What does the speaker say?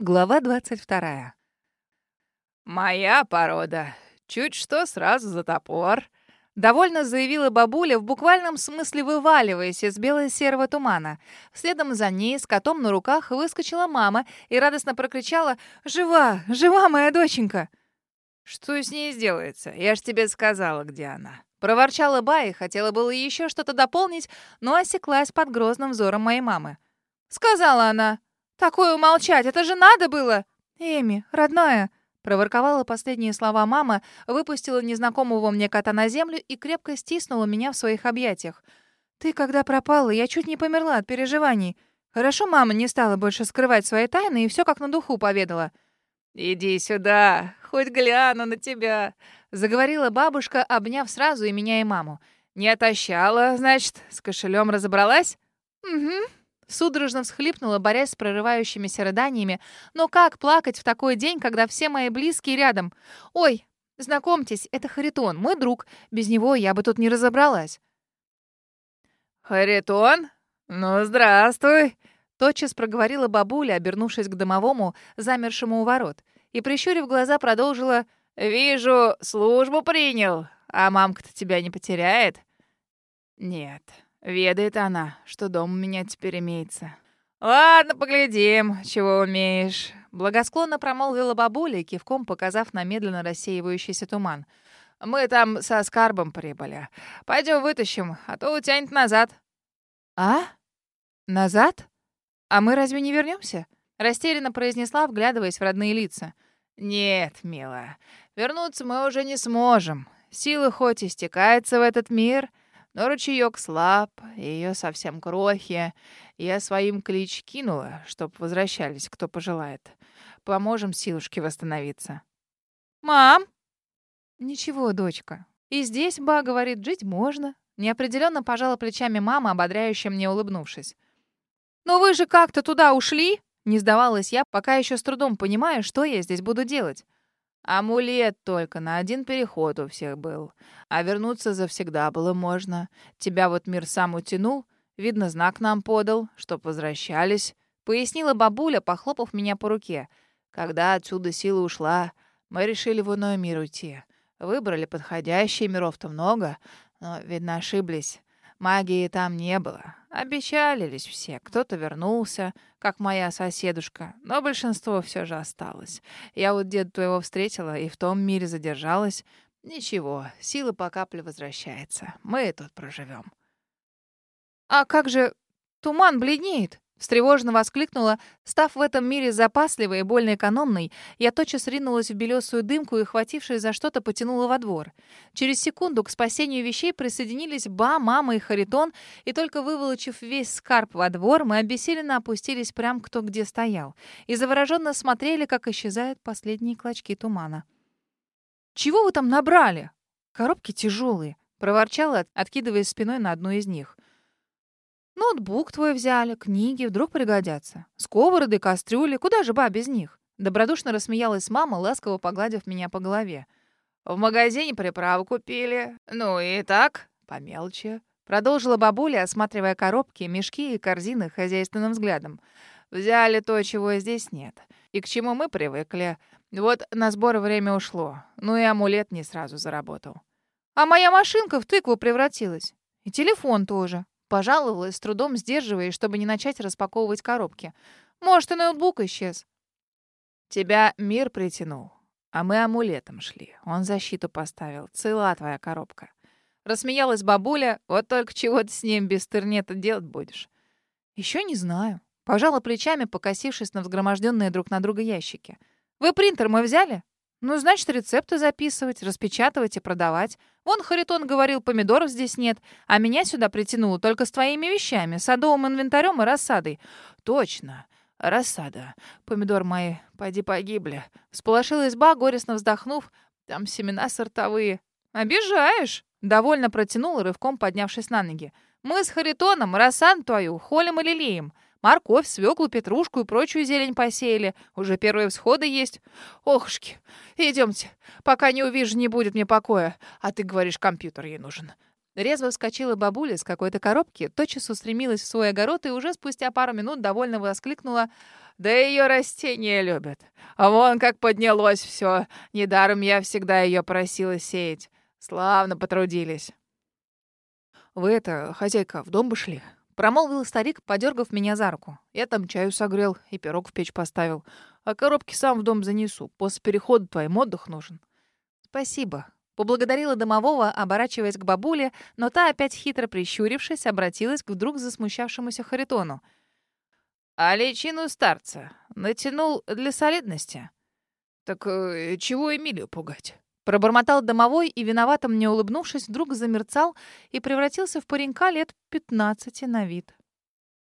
Глава 22. «Моя порода. Чуть что сразу за топор», — довольно заявила бабуля, в буквальном смысле вываливаясь из бело-серого тумана. Следом за ней с котом на руках выскочила мама и радостно прокричала «Жива! Жива моя доченька!» «Что с ней сделается? Я ж тебе сказала, где она». Проворчала Ба и хотела было еще что-то дополнить, но осеклась под грозным взором моей мамы. «Сказала она. Такое умолчать, это же надо было!» «Эми, родная!» Проворковала последние слова мама, выпустила незнакомого мне кота на землю и крепко стиснула меня в своих объятиях. «Ты когда пропала, я чуть не померла от переживаний. Хорошо, мама не стала больше скрывать свои тайны и все как на духу поведала». «Иди сюда, хоть гляну на тебя», — заговорила бабушка, обняв сразу и меня, и маму. «Не отощала, значит, с кошелем разобралась?» «Угу», Судорожно всхлипнула, борясь с прорывающимися рыданиями. Но как плакать в такой день, когда все мои близкие рядом? Ой, знакомьтесь, это Харитон, мой друг. Без него я бы тут не разобралась. Харитон? Ну, здравствуй. Тотчас проговорила бабуля, обернувшись к домовому, замершему у ворот. И, прищурив глаза, продолжила «Вижу, службу принял, а мамка-то тебя не потеряет?» «Нет, ведает она, что дом у меня теперь имеется». «Ладно, поглядим, чего умеешь», — благосклонно промолвила бабуля, кивком показав на медленно рассеивающийся туман. «Мы там со скарбом прибыли. Пойдем вытащим, а то утянет назад». «А? Назад? А мы разве не вернемся? Растерянно произнесла, вглядываясь в родные лица. «Нет, милая, вернуться мы уже не сможем. Силы хоть истекается в этот мир, но ручеёк слаб, ее совсем крохи. Я своим клич кинула, чтоб возвращались, кто пожелает. Поможем силушке восстановиться». «Мам!» «Ничего, дочка. И здесь, ба, говорит, жить можно». Неопределенно пожала плечами мама, ободряюще мне улыбнувшись. «Но вы же как-то туда ушли?» Не сдавалась я, пока еще с трудом понимая, что я здесь буду делать. Амулет только на один переход у всех был. А вернуться завсегда было можно. Тебя вот мир сам утянул, видно, знак нам подал, чтоб возвращались. Пояснила бабуля, похлопав меня по руке. Когда отсюда сила ушла, мы решили в иной мир уйти. Выбрали подходящие, миров-то много, но, видно, ошиблись. Магии там не было. Обещалились все. Кто-то вернулся, как моя соседушка, но большинство все же осталось. Я вот деда твоего встретила и в том мире задержалась. Ничего, сила по капле возвращается. Мы тут проживем. «А как же туман бледнеет?» Встревоженно воскликнула, став в этом мире запасливой и больно экономной, я тотчас ринулась в белесую дымку и, хватившись за что-то, потянула во двор. Через секунду к спасению вещей присоединились Ба, мама и Харитон, и только выволочив весь скарб во двор, мы обессиленно опустились прямо кто где стоял и завороженно смотрели, как исчезают последние клочки тумана. «Чего вы там набрали?» «Коробки тяжелые», — проворчала, откидываясь спиной на одну из них. Ноутбук твой взяли, книги, вдруг пригодятся. Сковороды, кастрюли, куда же ба без них? Добродушно рассмеялась мама, ласково погладив меня по голове. В магазине приправу купили. Ну и так, по мелочи. Продолжила бабуля, осматривая коробки, мешки и корзины хозяйственным взглядом. Взяли то, чего здесь нет. И к чему мы привыкли. Вот на сбор время ушло. Ну и амулет не сразу заработал. А моя машинка в тыкву превратилась. И телефон тоже. Пожаловалась, с трудом сдерживаясь, чтобы не начать распаковывать коробки. «Может, и ноутбук исчез». «Тебя мир притянул, а мы амулетом шли. Он защиту поставил. Цела твоя коробка». Рассмеялась бабуля. «Вот только чего ты с ним без интернета делать будешь?» «Еще не знаю». Пожала плечами, покосившись на взгроможденные друг на друга ящики. «Вы принтер мой взяли?» Ну, значит, рецепты записывать, распечатывать и продавать. Вон Харитон говорил, помидоров здесь нет, а меня сюда притянуло только с твоими вещами, садовым инвентарем и рассадой. Точно. Рассада. Помидор мои, пойди погибли. Всполошила изба, горестно вздохнув. Там семена сортовые. Обижаешь. Довольно протянула, рывком поднявшись на ноги. Мы с Харитоном рассаду твою холим и лелеем. Морковь, свеклу, петрушку и прочую зелень посеяли. Уже первые всходы есть. Охушки, идемте. Пока не увижу, не будет мне покоя. А ты говоришь, компьютер ей нужен. Резво вскочила бабуля с какой-то коробки, тотчас устремилась в свой огород и уже спустя пару минут довольно воскликнула Да ее растения любят. А вон как поднялось все. Недаром я всегда ее просила сеять. Славно потрудились. «Вы это, хозяйка, в дом бы шли?» Промолвил старик, подергав меня за руку. Я там чаю согрел и пирог в печь поставил. А коробки сам в дом занесу. После перехода твоим отдых нужен. Спасибо. Поблагодарила домового, оборачиваясь к бабуле, но та, опять хитро прищурившись, обратилась к вдруг засмущавшемуся Харитону. «А личину старца натянул для солидности?» «Так э, чего Эмилию пугать?» Пробормотал домовой и, виновато мне улыбнувшись, вдруг замерцал и превратился в паренька лет пятнадцати на вид.